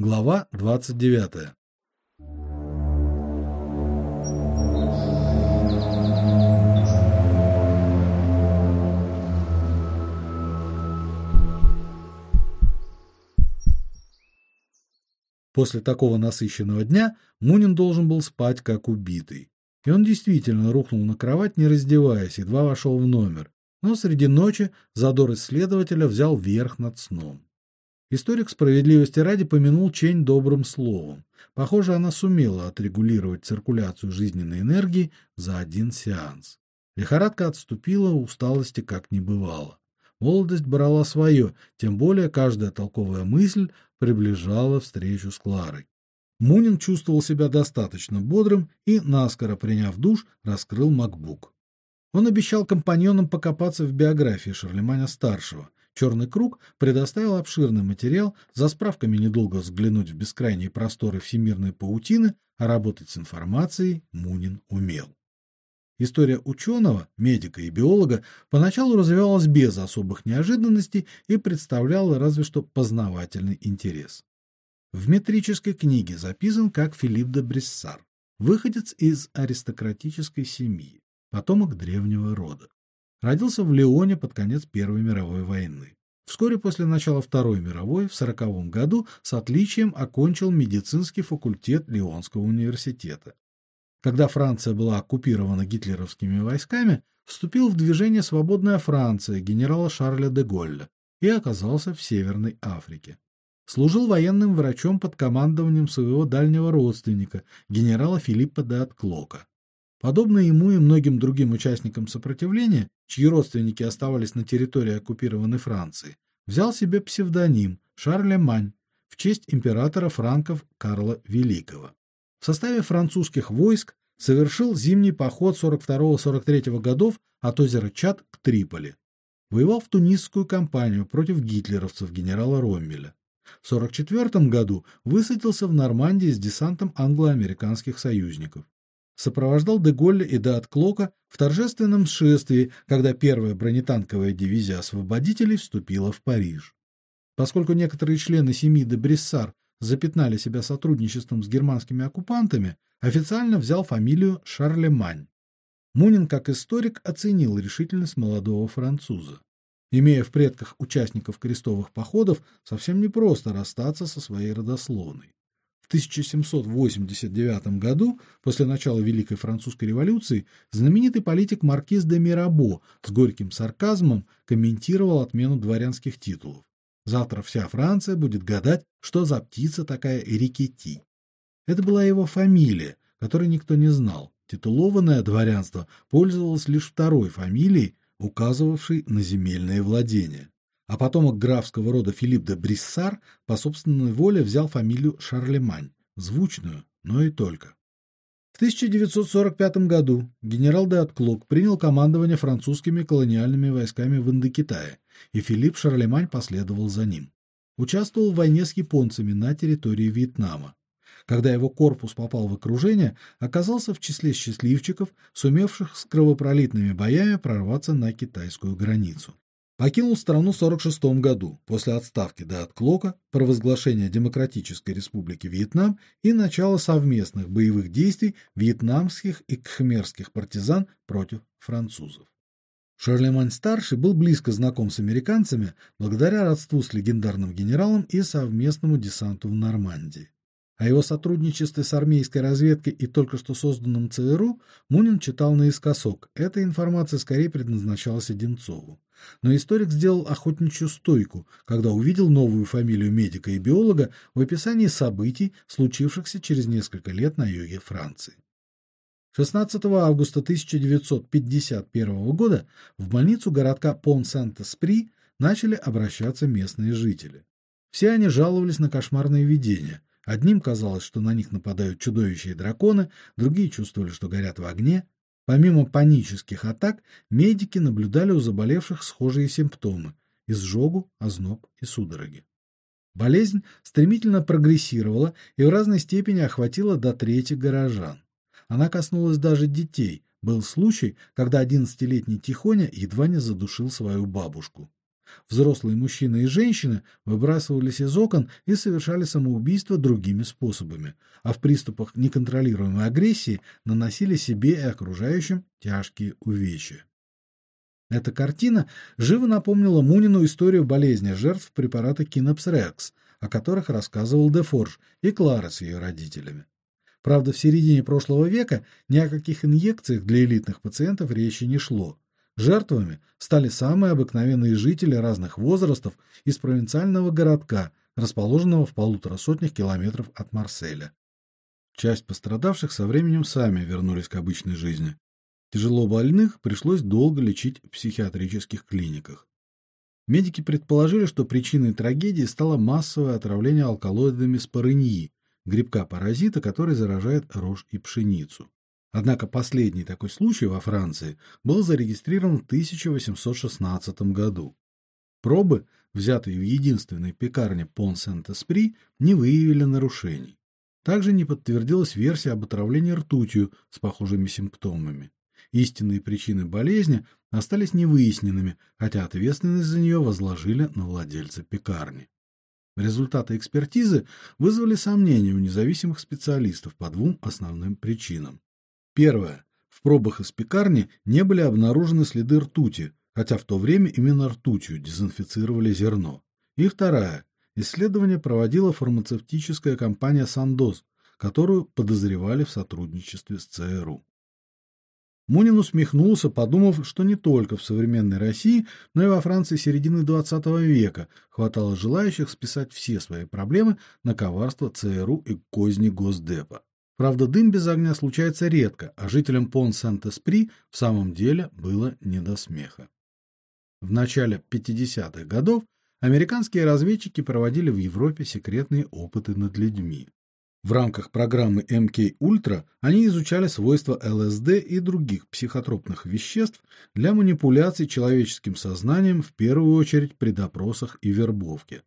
Глава 29. После такого насыщенного дня Мунин должен был спать как убитый. И он действительно рухнул на кровать, не раздеваясь, едва вошел в номер. Но среди ночи задор исследователя взял верх над сном. Историк справедливости ради помянул Чень добрым словом. Похоже, она сумела отрегулировать циркуляцию жизненной энергии за один сеанс. Лихорадка отступила, усталости как не бывало. Молодость брала свое, тем более каждая толковая мысль приближала встречу с Кларой. Мунин чувствовал себя достаточно бодрым и, наскоро приняв душ, раскрыл MacBook. Он обещал компаньонам покопаться в биографии Шарлеманя-старшего, Черный круг предоставил обширный материал, за справками недолго взглянуть в бескрайние просторы всемирной паутины, а работать с информацией Мунин умел. История ученого, медика и биолога поначалу развивалась без особых неожиданностей и представляла разве что познавательный интерес. В метрической книге записан как Филипп де Бриссар, выходец из аристократической семьи, потомок древнего рода. Родился в Лионе под конец Первой мировой войны. Вскоре после начала Второй мировой в сороковом году с отличием окончил медицинский факультет Лионского университета. Когда Франция была оккупирована гитлеровскими войсками, вступил в движение Свободная Франция генерала Шарля де Голля и оказался в Северной Африке. Служил военным врачом под командованием своего дальнего родственника, генерала Филиппа де Атклока. Подобно ему и многим другим участникам сопротивления, чьи родственники оставались на территории оккупированной Франции, взял себе псевдоним Шарлемань в честь императора франков Карла Великого. В составе французских войск совершил зимний поход 42-43 годов от озера Чад к Триполи. Воевал в Тунисскую кампанию против гитлеровцев генерала Роммеля. В 44 году высадился в Нормандии с десантом англо-американских союзников сопровождал Деголля и Даатклока в торжественном шествии, когда первая бронетанковая дивизия освободителей вступила в Париж. Поскольку некоторые члены семьи де Бриссар запятнали себя сотрудничеством с германскими оккупантами, официально взял фамилию Шарлемань. Мунин, как историк, оценил решительность молодого француза. Имея в предках участников крестовых походов, совсем непросто расстаться со своей родословной. В 1789 году, после начала Великой французской революции, знаменитый политик маркиз де Мирабо с горьким сарказмом комментировал отмену дворянских титулов. Завтра вся Франция будет гадать, что за птица такая Эрикети. Это была его фамилия, которой никто не знал. Титулованное дворянство пользовалось лишь второй фамилией, указывавшей на земельные владения а потомок графского рода Филипп де Бриссар по собственной воле взял фамилию Шарлемань, звучную, но и только. В 1945 году генерал де Атклок принял командование французскими колониальными войсками в Индокитае, и Филипп Шарлемань последовал за ним. Участвовал в войне с японцами на территории Вьетнама. Когда его корпус попал в окружение, оказался в числе счастливчиков, сумевших с кровопролитными боями прорваться на китайскую границу. Покинул страну в 46 году после отставки до Клока, провозглашения Демократической Республики Вьетнам и начала совместных боевых действий вьетнамских и кхмерских партизан против французов. Шарлемань-старший был близко знаком с американцами благодаря родству с легендарным генералом и совместному десанту в Нормандии. О его сотрудничестве с армейской разведкой и только что созданном ЦРУ Мунин читал наискосок. Эта информация скорее предназначалась Одинцову. Но историк сделал охотничью стойку, когда увидел новую фамилию медика и биолога в описании событий, случившихся через несколько лет на юге Франции. 16 августа 1951 года в больницу городка Пон-Сент-Эспри начали обращаться местные жители. Все они жаловались на кошмарные видения, Одним казалось, что на них нападают чудовища и драконы, другие чувствовали, что горят в огне. Помимо панических атак, медики наблюдали у заболевших схожие симптомы: изжогу, озноб и судороги. Болезнь стремительно прогрессировала и в разной степени охватила до трети горожан. Она коснулась даже детей. Был случай, когда одиннадцатилетний Тихоня едва не задушил свою бабушку. Взрослые мужчины и женщины выбрасывались из окон и совершали самоубийство другими способами, а в приступах неконтролируемой агрессии наносили себе и окружающим тяжкие увечья. Эта картина живо напомнила Мунину историю болезни жертв препарата Кинопс-Рекс, о которых рассказывал Дефорж и Клара с ее родителями. Правда, в середине прошлого века ни о каких инъекциях для элитных пациентов речи не шло. Жертвами стали самые обыкновенные жители разных возрастов из провинциального городка, расположенного в полутора сотнях километров от Марселя. Часть пострадавших со временем сами вернулись к обычной жизни. Тяжело больных пришлось долго лечить в психиатрических клиниках. Медики предположили, что причиной трагедии стало массовое отравление алкалоидами спорыньи, грибка-паразита, который заражает рожь и пшеницу. Однако последний такой случай во Франции был зарегистрирован в 1816 году. Пробы, взятые в единственной пекарне Пон-Сент-Эспри, не выявили нарушений. Также не подтвердилась версия об отравлении ртутью с похожими симптомами. Истинные причины болезни остались невыясненными, хотя ответственность за нее возложили на владельца пекарни. Результаты экспертизы вызвали сомнения у независимых специалистов по двум основным причинам. Первое. В пробах из пекарни не были обнаружены следы ртути, хотя в то время именно ртутью дезинфицировали зерно. И вторая. Исследование проводила фармацевтическая компания Sandoz, которую подозревали в сотрудничестве с ЦРУ. Мунин усмехнулся, подумав, что не только в современной России, но и во Франции середины XX века хватало желающих списать все свои проблемы на коварство ЦРУ и козни Госдепа. Правда, дым без огня случается редко, а жителям Пон-Сент-Эспри в самом деле было не до смеха. В начале 50-х годов американские разведчики проводили в Европе секретные опыты над людьми. В рамках программы МК Ультра они изучали свойства ЛСД и других психотропных веществ для манипуляций человеческим сознанием в первую очередь при допросах и вербовке.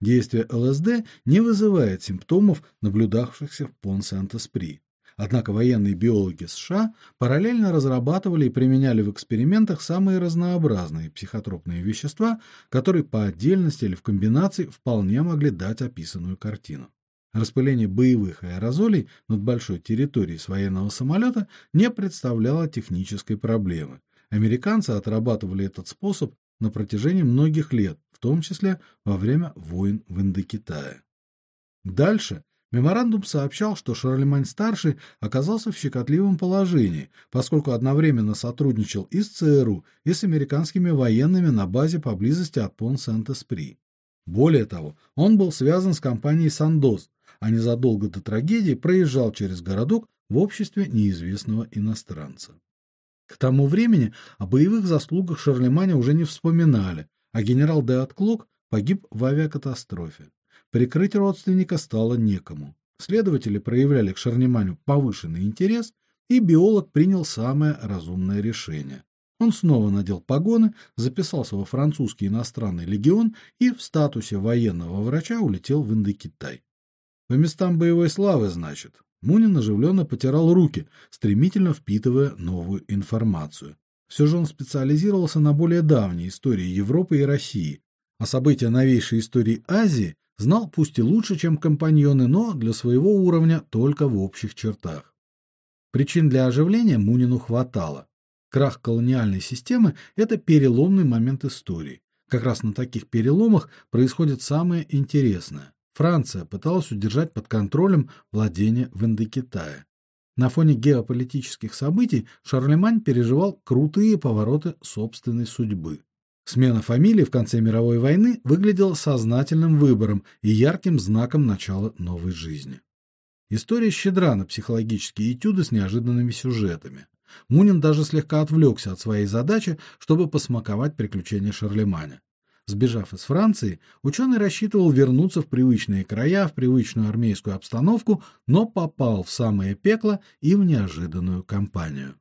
Действие ЛСД не вызывает симптомов, наблюдавшихся в Пон-Сент-Эспри. Однако военные биологи США параллельно разрабатывали и применяли в экспериментах самые разнообразные психотропные вещества, которые по отдельности или в комбинации вполне могли дать описанную картину. Распыление боевых аэрозолей над большой территорией с военного самолета не представляло технической проблемы. Американцы отрабатывали этот способ на протяжении многих лет, в том числе во время войн в Индокитае. Дальше меморандум сообщал, что Шарлемань-старший оказался в щекотливом положении, поскольку одновременно сотрудничал и с ЦРУ, и с американскими военными на базе поблизости от Пон-Сент-Эспри. Более того, он был связан с компанией Сандоз, а незадолго до трагедии проезжал через городок в обществе неизвестного иностранца. К тому времени о боевых заслугах Шарлеманя уже не вспоминали, а генерал де Атклок погиб в авиакатастрофе. Прикрыть родственника стало некому. Следователи проявляли к Шарлеманю повышенный интерес, и биолог принял самое разумное решение. Он снова надел погоны, записался во французский иностранный легион и в статусе военного врача улетел в Индокитай. По местам боевой славы, значит. Мунин оживленно потирал руки, стремительно впитывая новую информацию. Все же он специализировался на более давней истории Европы и России, а события новейшей истории Азии знал пусть и лучше, чем компаньоны, но для своего уровня только в общих чертах. Причин для оживления Мунину хватало. Крах колониальной системы это переломный момент истории. Как раз на таких переломах происходит самое интересное. Франция пыталась удержать под контролем владения в Индокитае. На фоне геополитических событий Шарлемань переживал крутые повороты собственной судьбы. Смена фамилии в конце мировой войны выглядела сознательным выбором и ярким знаком начала новой жизни. История щедра на психологические этюды с неожиданными сюжетами. Мунин даже слегка отвлекся от своей задачи, чтобы посмаковать приключения Шарлеманя. Сбежав из Франции, ученый рассчитывал вернуться в привычные края, в привычную армейскую обстановку, но попал в самое пекло и в неожиданную компанию.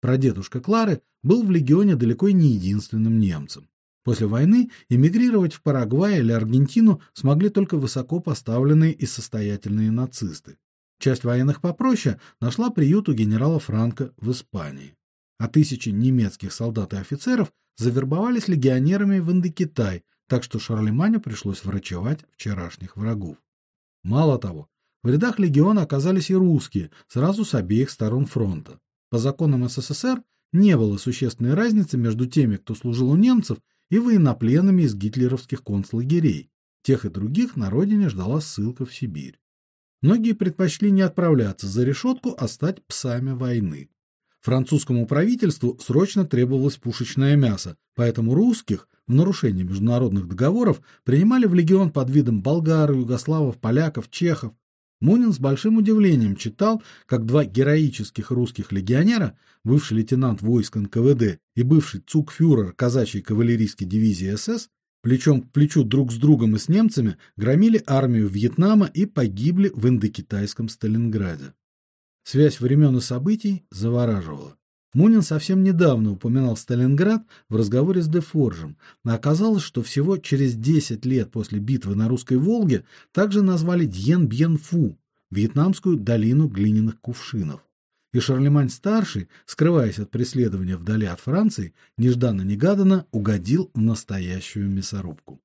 Прадедушка Клары был в легионе далеко не единственным немцем. После войны эмигрировать в Парагвай или Аргентину смогли только высоко поставленные и состоятельные нацисты. Часть военных попроще нашла приют у генерала Франко в Испании. А тысячи немецких солдат и офицеров завербовались легионерами в Индокитай, так что Шарлеманю пришлось врачевать вчерашних врагов. Мало того, в рядах легиона оказались и русские, сразу с обеих сторон фронта. По законам СССР не было существенной разницы между теми, кто служил у немцев, и военнопленными из гитлеровских концлагерей. Тех и других на родине ждала ссылка в Сибирь. Многие предпочли не отправляться за решетку, а стать псами войны. Французскому правительству срочно требовалось пушечное мясо, поэтому русских в нарушении международных договоров принимали в легион под видом болгар, югославов, поляков, чехов. Мунин с большим удивлением читал, как два героических русских легионера, бывший лейтенант войск НКВД и бывший цукфюрер казачьей кавалерийской дивизии СС, плечом к плечу друг с другом и с немцами громили армию Вьетнама и погибли в индокитайском Сталинграде. Связь времен и событий завораживала. Мунин совсем недавно упоминал Сталинград в разговоре с Дефоржем, но оказалось, что всего через 10 лет после битвы на русской Волге также назвали Дьен-Бьен-Фу, вьетнамскую долину глиняных кувшинов. И Шарлемань-старший, скрываясь от преследования вдали от Франции, нежданно-негаданно угодил в настоящую мясорубку.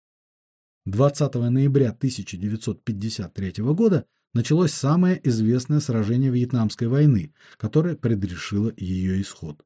20 ноября 1953 года началось самое известное сражение Вьетнамской войны, которое предрешило ее исход.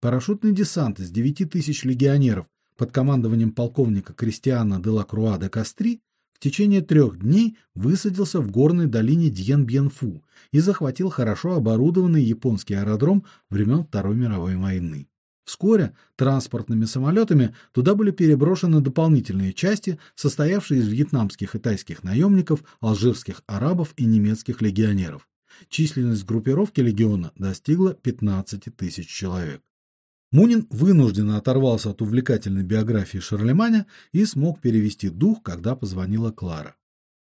Парашютный десант из 9 тысяч легионеров под командованием полковника Кристиана де Лакруа де Кастри в течение трех дней высадился в горной долине Дьен-Бьен-Фу и захватил хорошо оборудованный японский аэродром времен Второй мировой войны. Вскоре транспортными самолетами туда были переброшены дополнительные части, состоявшие из вьетнамских и тайских наемников, алжирских арабов и немецких легионеров. Численность группировки легиона достигла 15 тысяч человек. Мунин вынужденно оторвался от увлекательной биографии Шарлеманя и смог перевести дух, когда позвонила Клара.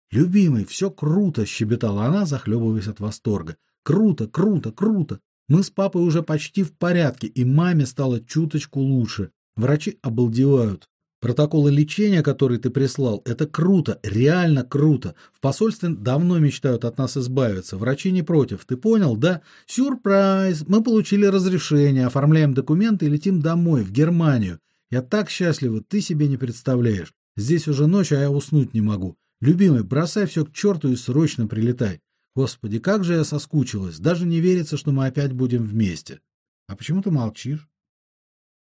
"Любимый, все круто", щебетала она, захлебываясь от восторга. "Круто, круто, круто. Мы с папой уже почти в порядке, и маме стало чуточку лучше. Врачи обалдевают. Протоколы лечения, которые ты прислал, это круто, реально круто. В посольстве давно мечтают от нас избавиться. Врачи не против. Ты понял, да? Сюрприз. Мы получили разрешение, оформляем документы и летим домой в Германию. Я так счастлива, ты себе не представляешь. Здесь уже ночь, а я уснуть не могу. Любимый, бросай все к черту и срочно прилетай. Господи, как же я соскучилась. Даже не верится, что мы опять будем вместе. А почему ты молчишь?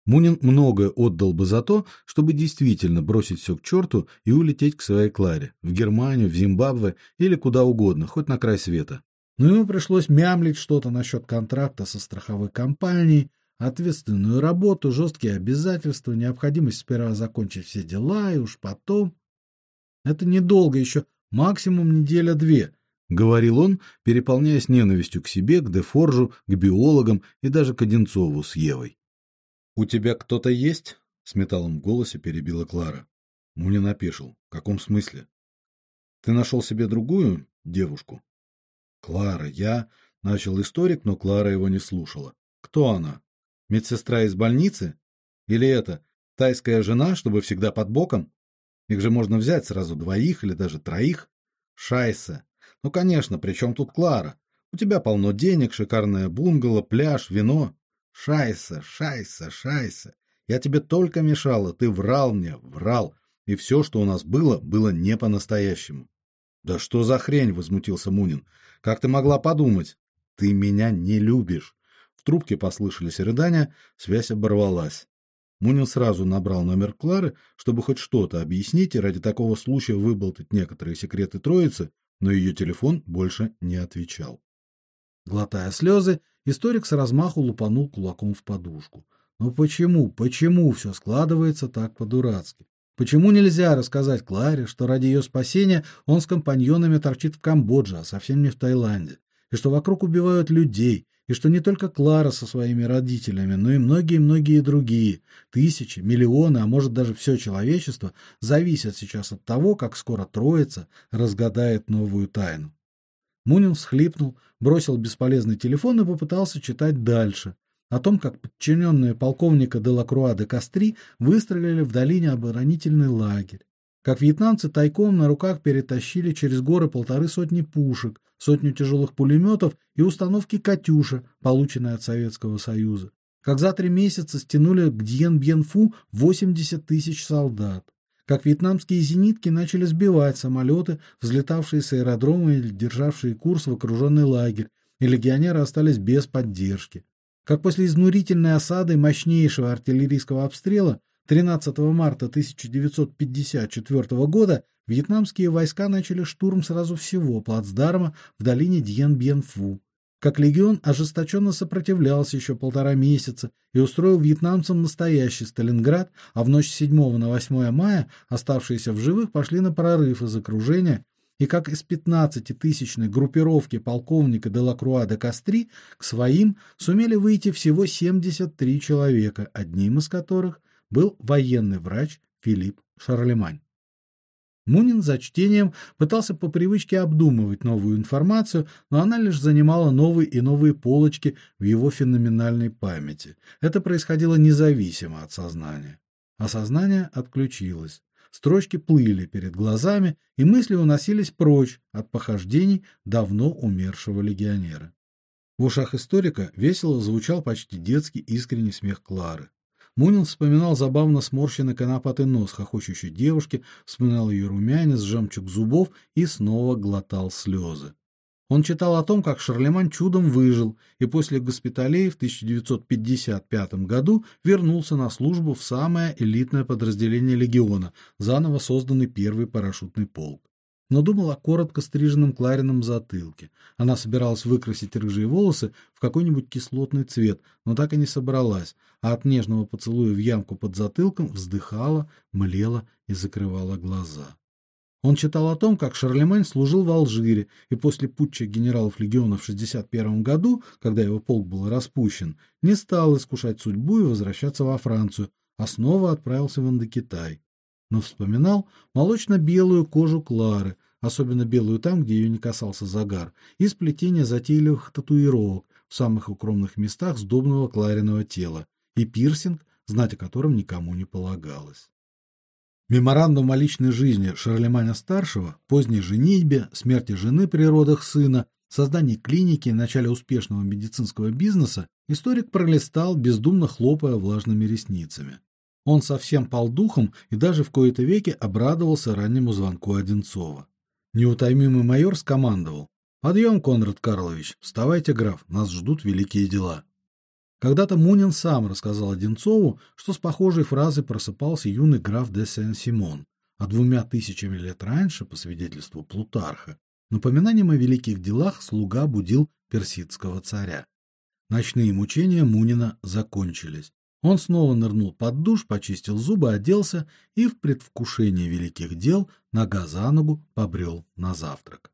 Мунин многое отдал бы за то, чтобы действительно бросить все к черту и улететь к своей Кларе, в Германию, в Зимбабве или куда угодно, хоть на край света. Но ему пришлось мямлить что-то насчет контракта со страховой компанией, ответственную работу, жесткие обязательства, необходимость сперва закончить все дела и уж потом. Это недолго еще, максимум неделя-две, говорил он, переполняясь ненавистью к себе, к Дефоржу, к биологам и даже к Одинцову с Евой. У тебя кто-то есть? с металлом в голосе перебила Клара. Мунин опешил. В каком смысле? Ты нашел себе другую девушку? Клара, я начал историк, но Клара его не слушала. Кто она? Медсестра из больницы или это тайская жена, чтобы всегда под боком? Их же можно взять сразу двоих или даже троих. Шайса, ну, конечно, при чем тут Клара? У тебя полно денег, шикарное бунгало, пляж, вино. Шайса, шайса, шайса. Я тебе только мешала, ты врал мне, врал. И все, что у нас было, было не по-настоящему. Да что за хрень, возмутился Мунин. Как ты могла подумать? Ты меня не любишь. В трубке послышались рыдания, связь оборвалась. Мунин сразу набрал номер Клары, чтобы хоть что-то объяснить и ради такого случая выболтать некоторые секреты троицы, но ее телефон больше не отвечал. Глотая слезы, историк с размаху лупанул кулаком в подушку. Но почему, почему все складывается так по-дурацки? Почему нельзя рассказать Кларе, что ради ее спасения он с компаньонами торчит в Камбодже, а совсем не в Таиланде, и что вокруг убивают людей, и что не только Клара со своими родителями, но и многие-многие другие, тысячи, миллионы, а может даже все человечество зависят сейчас от того, как скоро Троица разгадает новую тайну. Мунин всхлипнул, бросил бесполезный телефон и попытался читать дальше о том, как подчиненные полковника де Лакруа де Кастри выстроили в долине оборонительный лагерь, как вьетнамцы тайком на руках перетащили через горы полторы сотни пушек, сотню тяжелых пулеметов и установки «Катюша», полученные от Советского Союза. как за три месяца стянули к Дьен-Бьен-Фу 80 тысяч солдат, как вьетнамские зенитки начали сбивать самолеты, взлетавшие с аэродрома или державшие курс в окруженный лагерь, и легионеры остались без поддержки, как после изнурительной осады мощнейшего артиллерийского обстрела 13 марта 1954 года вьетнамские войска начали штурм сразу всего плацдарма в долине Дьен-Бьен-Фу. Как легион ожесточенно сопротивлялся еще полтора месяца и устроил вьетнамцам настоящий Сталинград, а в ночь с 7 на 8 мая оставшиеся в живых пошли на прорыв из окружения, и как из 15-тысячной группировки полковника Делакруа де Кастри к своим сумели выйти всего 73 человека, одним из которых был военный врач Филипп Шарлемань. Мунин за чтением пытался по привычке обдумывать новую информацию, но она лишь занимала новые и новые полочки в его феноменальной памяти. Это происходило независимо от сознания. А сознание отключилось. Строчки плыли перед глазами, и мысли уносились прочь от похождений давно умершего легионера. В ушах историка весело звучал почти детский искренний смех Клары. Мунин вспоминал забавно сморщенный конопатый нос хохочущей девушки, вспоминал ее румянец, жемчуг зубов и снова глотал слезы. Он читал о том, как Шарлемань чудом выжил и после госпиталей в 1955 году вернулся на службу в самое элитное подразделение легиона, заново созданный первый парашютный полк но думал о коротко стриженном Кларином затылке. Она собиралась выкрасить рыжие волосы в какой-нибудь кислотный цвет, но так и не собралась, а от нежного поцелуя в ямку под затылком вздыхала, млела и закрывала глаза. Он читал о том, как Шарлемань служил в Алжире, и после путча генералов легиона в 61 году, когда его полк был распущен, не стал искушать судьбу и возвращаться во Францию, а снова отправился в Индокитай но вспоминал молочно-белую кожу Клары, особенно белую там, где ее не касался загар, и сплетение затейливых татуировок в самых укромных местах сдобного Клариного тела, и пирсинг, знать о котором никому не полагалось. Меморандум о личной жизни Шарлеманя-старшего, поздней женитьбе, смерти жены при родах сына, создании клиники начале успешного медицинского бизнеса историк пролистал, бездумно хлопая влажными ресницами. Он совсем пал духом и даже в кои-то веки обрадовался раннему звонку Одинцова. Неутомимый майор скомандовал: "Подъем, Конрад Карлович, вставайте, граф, нас ждут великие дела". Когда-то Мунин сам рассказал Одинцову, что с похожей фразой просыпался юный граф де Сен-Симон, а двумя тысячами лет раньше, по свидетельству Плутарха, напоминанием о великих делах слуга будил персидского царя. Ночные мучения Мунина закончились. Он снова нырнул под душ, почистил зубы, оделся и в предвкушении великих дел нога за ногу побрел на завтрак.